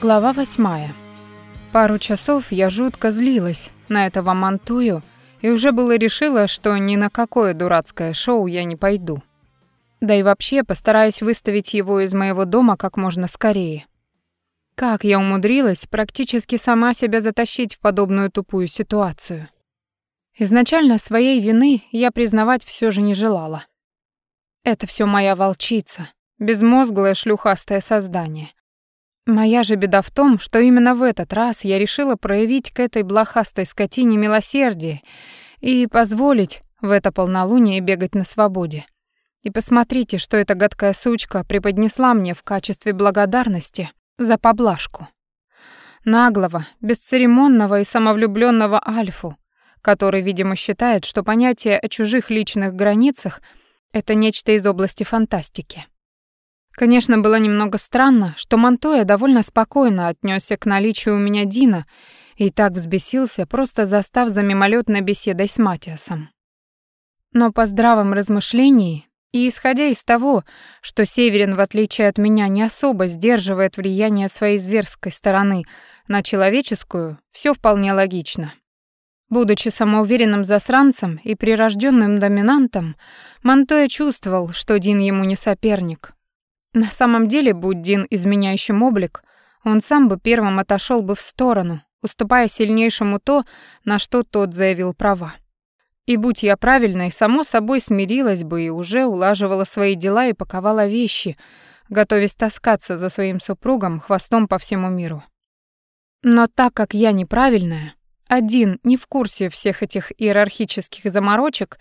Глава восьмая. Пару часов я жутко злилась на этого Мантую и уже было решила, что ни на какое дурацкое шоу я не пойду. Да и вообще постараюсь выставить его из моего дома как можно скорее. Как я умудрилась практически сама себя затащить в подобную тупую ситуацию? Изначально своей вины я признавать все же не желала. Это все моя волчица, безмозглое шлюхастое создание. Моя же беда в том, что именно в этот раз я решила проявить к этой блохастой скотине милосердие и позволить в это полнолуние бегать на свободе. И посмотрите, что эта гадкая сучка преподнесла мне в качестве благодарности за поблажку. Наглого, бесцеремонного и самовлюбленного Альфу, который, видимо, считает, что понятие о чужих личных границах — это нечто из области фантастики. Конечно, было немного странно, что Монтоя довольно спокойно отнесся к наличию у меня Дина и так взбесился, просто застав за мимолетной беседой с Матиасом. Но по здравом размышлении и исходя из того, что Северин, в отличие от меня, не особо сдерживает влияние своей зверской стороны на человеческую, все вполне логично. Будучи самоуверенным засранцем и прирожденным доминантом, Монтоя чувствовал, что Дин ему не соперник, на самом деле, будь Дин изменяющим облик, он сам бы первым отошел бы в сторону, уступая сильнейшему то, на что тот заявил права. И будь я правильной, само собой смирилась бы и уже улаживала свои дела и паковала вещи, готовясь таскаться за своим супругом хвостом по всему миру. Но так как я неправильная, один не в курсе всех этих иерархических заморочек,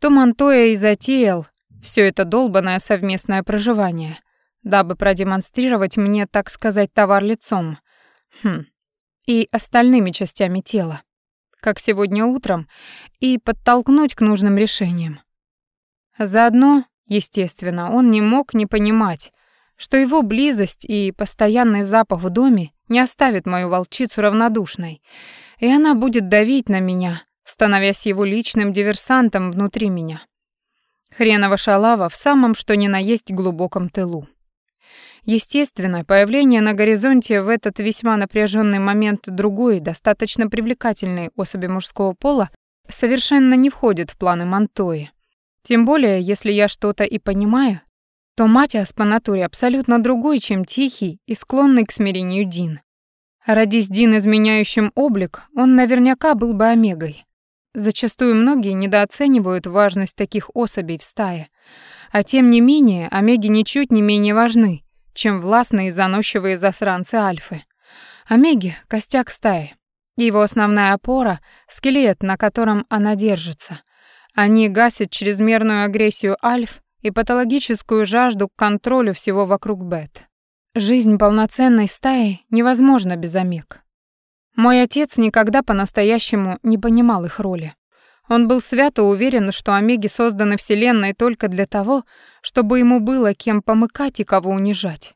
то Монтоя и затеял все это долбанное совместное проживание, дабы продемонстрировать мне, так сказать, товар лицом. Хм. И остальными частями тела. Как сегодня утром, и подтолкнуть к нужным решениям. Заодно, естественно, он не мог не понимать, что его близость и постоянный запах в доме не оставит мою волчицу равнодушной, и она будет давить на меня, становясь его личным диверсантом внутри меня. Хренова шалава в самом что ни на есть глубоком тылу. Естественно, появление на горизонте в этот весьма напряженный момент другой, достаточно привлекательной особи мужского пола совершенно не входит в планы Монтои. Тем более, если я что-то и понимаю, то Матиас по натуре абсолютно другой, чем тихий и склонный к смирению Дин. Родись Дин изменяющим облик, он наверняка был бы омегой. Зачастую многие недооценивают важность таких особей в стае. А тем не менее, омеги ничуть не менее важны, чем властные и заносчивые засранцы альфы. Омеги — костяк стаи. Его основная опора — скелет, на котором она держится. Они гасят чрезмерную агрессию альф и патологическую жажду к контролю всего вокруг бет. Жизнь полноценной стаи невозможна без омег. Мой отец никогда по-настоящему не понимал их роли. Он был свято уверен, что омеги созданы Вселенной только для того, чтобы ему было кем помыкать и кого унижать.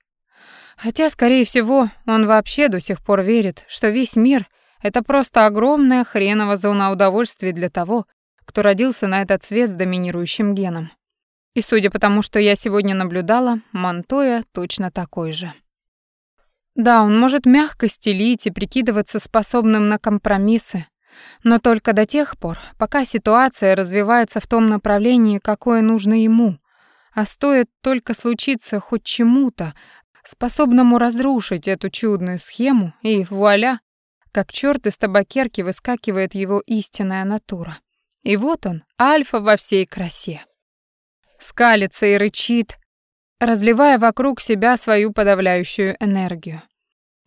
Хотя, скорее всего, он вообще до сих пор верит, что весь мир — это просто огромная хренова зона удовольствия для того, кто родился на этот свет с доминирующим геном. И судя по тому, что я сегодня наблюдала, Монтоя точно такой же. Да, он может мягко стелить и прикидываться способным на компромиссы, но только до тех пор, пока ситуация развивается в том направлении, какое нужно ему. А стоит только случиться хоть чему-то, способному разрушить эту чудную схему, и вуаля, как черт из табакерки выскакивает его истинная натура. И вот он, альфа во всей красе. Скалится и рычит, разливая вокруг себя свою подавляющую энергию.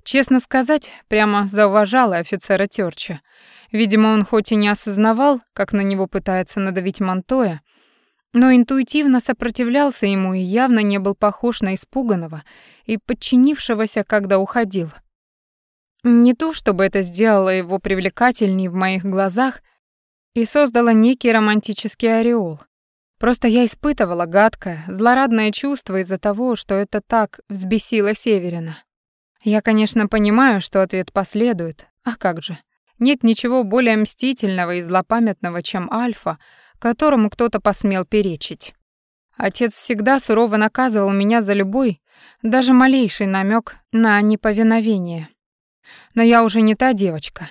Честно сказать, прямо зауважала офицера Тёрча. Видимо, он хоть и не осознавал, как на него пытается надавить Монтоя, но интуитивно сопротивлялся ему и явно не был похож на испуганного и подчинившегося, когда уходил. Не то чтобы это сделало его привлекательней в моих глазах и создало некий романтический ореол. Просто я испытывала гадкое, злорадное чувство из-за того, что это так взбесило Северина. Я, конечно, понимаю, что ответ последует. А как же? Нет ничего более мстительного и злопамятного, чем Альфа, которому кто-то посмел перечить. Отец всегда сурово наказывал меня за любой, даже малейший намек на неповиновение. Но я уже не та девочка.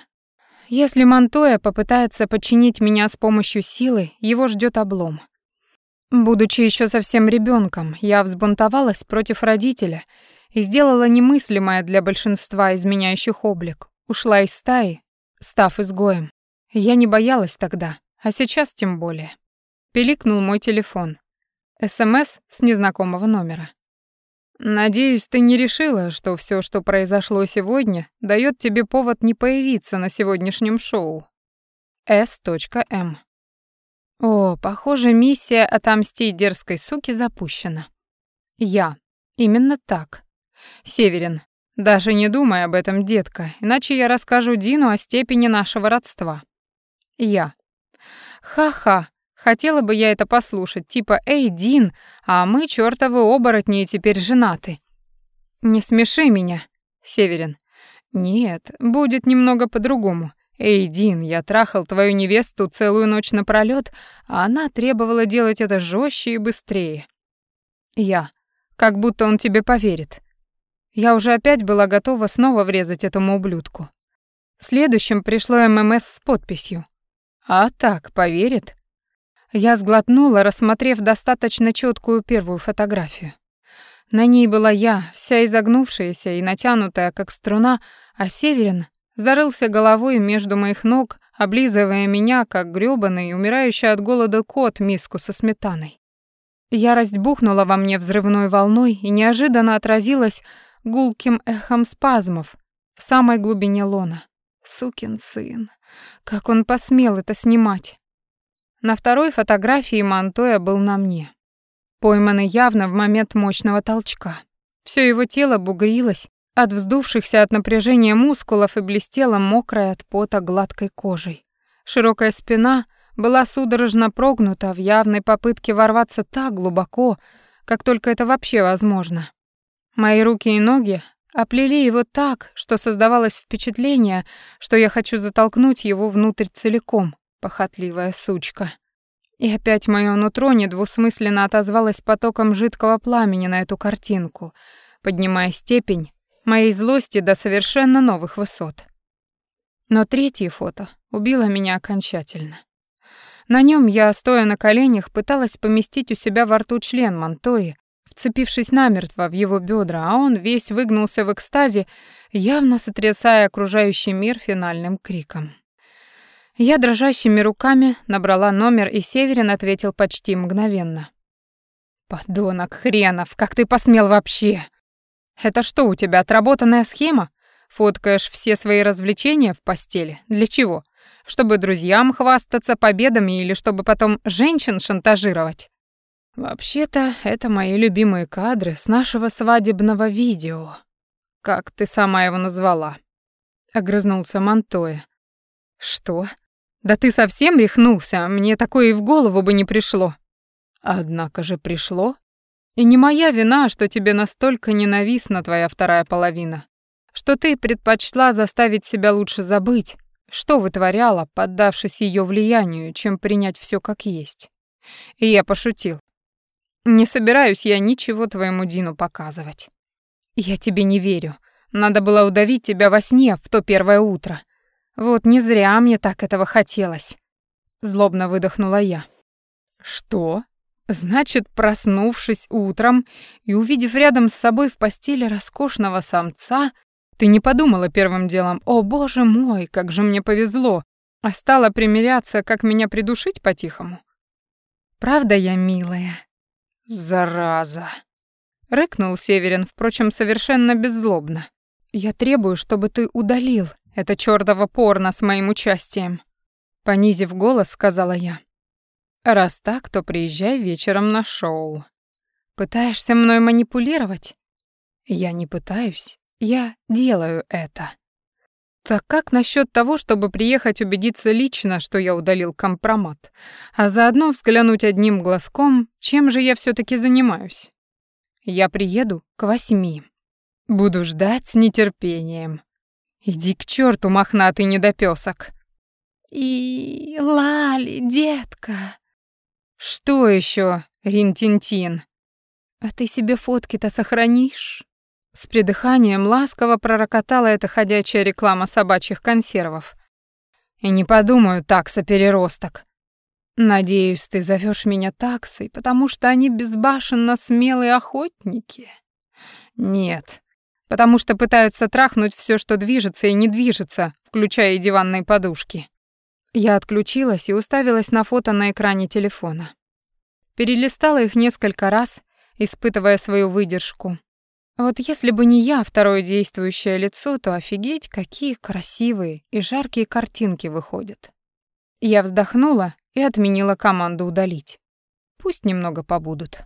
Если Монтоя попытается подчинить меня с помощью силы, его ждет облом. Будучи еще совсем ребенком, я взбунтовалась против родителя и сделала немыслимое для большинства изменяющих облик. Ушла из стаи, став изгоем. Я не боялась тогда, а сейчас тем более. Пиликнул мой телефон. СМС с незнакомого номера. Надеюсь, ты не решила, что все, что произошло сегодня, дает тебе повод не появиться на сегодняшнем шоу. С.М. О, похоже, миссия отомстить дерзкой суке запущена. Я. Именно так. Северин. Даже не думай об этом, детка, иначе я расскажу Дину о степени нашего родства. Я. Ха-ха, Хотела бы я это послушать, типа «Эй, Дин, а мы чёртовы оборотни и теперь женаты». «Не смеши меня, Северин». «Нет, будет немного по-другому. Эй, Дин, я трахал твою невесту целую ночь напролёт, а она требовала делать это жестче и быстрее». «Я. Как будто он тебе поверит». Я уже опять была готова снова врезать этому ублюдку. Следующим пришло ММС с подписью. «А так, поверит?» Я сглотнула, рассмотрев достаточно четкую первую фотографию. На ней была я, вся изогнувшаяся и натянутая, как струна, а Северин зарылся головой между моих ног, облизывая меня, как грёбаный, умирающий от голода кот миску со сметаной. Ярость бухнула во мне взрывной волной и неожиданно отразилась гулким эхом спазмов в самой глубине лона. Сукин сын, как он посмел это снимать? На второй фотографии Монтоя был на мне. Пойманный явно в момент мощного толчка. Все его тело бугрилось от вздувшихся от напряжения мускулов и блестело мокрой от пота гладкой кожей. Широкая спина была судорожно прогнута в явной попытке ворваться так глубоко, как только это вообще возможно. Мои руки и ноги оплели его так, что создавалось впечатление, что я хочу затолкнуть его внутрь целиком, похотливая сучка. И опять моё нутро недвусмысленно отозвалось потоком жидкого пламени на эту картинку, поднимая степень моей злости до совершенно новых высот. Но третье фото убило меня окончательно. На нём я, стоя на коленях, пыталась поместить у себя во рту член Монтои, вцепившись намертво в его бедра, а он весь выгнулся в экстазе, явно сотрясая окружающий мир финальным криком. Я дрожащими руками набрала номер, и Северин ответил почти мгновенно. «Подонок хренов, как ты посмел вообще? Это что, у тебя отработанная схема? Фоткаешь все свои развлечения в постели? Для чего? Чтобы друзьям хвастаться победами или чтобы потом женщин шантажировать?» «Вообще-то, это мои любимые кадры с нашего свадебного видео. Как ты сама его назвала?» — огрызнулся Монтоя. «Что? Да ты совсем рехнулся, мне такое и в голову бы не пришло. Однако же пришло. И не моя вина, что тебе настолько ненавистна твоя вторая половина, что ты предпочла заставить себя лучше забыть, что вытворяла, поддавшись ее влиянию, чем принять все как есть. И я пошутил. Не собираюсь я ничего твоему Дину показывать. Я тебе не верю. Надо было удавить тебя во сне в то первое утро. Вот не зря мне так этого хотелось. Злобно выдохнула я. Что? Значит, проснувшись утром и увидев рядом с собой в постели роскошного самца, ты не подумала первым делом: "О, боже мой, как же мне повезло", а стала примиряться, как меня придушить по-тихому. Правда я милая? Зараза. Рыкнул Северин, впрочем, совершенно беззлобно. Я требую, чтобы ты удалил это чёртово порно с моим участием. Понизив голос, сказала я. Раз так, то приезжай вечером на шоу. Пытаешься мной манипулировать? Я не пытаюсь, я делаю это. Так как насчет того, чтобы приехать убедиться лично, что я удалил компромат, а заодно взглянуть одним глазком, чем же я все таки занимаюсь? Я приеду к восьми. Буду ждать с нетерпением. Иди к черту, мохнатый недопёсок. И Лали, детка. Что еще? Ринтинтин. А ты себе фотки-то сохранишь? С придыханием ласково пророкотала эта ходячая реклама собачьих консервов. И не подумаю, такса-переросток. Надеюсь, ты зовешь меня таксой, потому что они безбашенно смелые охотники. Нет, потому что пытаются трахнуть все, что движется и не движется, включая и диванные подушки. Я отключилась и уставилась на фото на экране телефона. Перелистала их несколько раз, испытывая свою выдержку. Вот если бы не я, второе действующее лицо, то офигеть, какие красивые и жаркие картинки выходят. Я вздохнула и отменила команду удалить. Пусть немного побудут.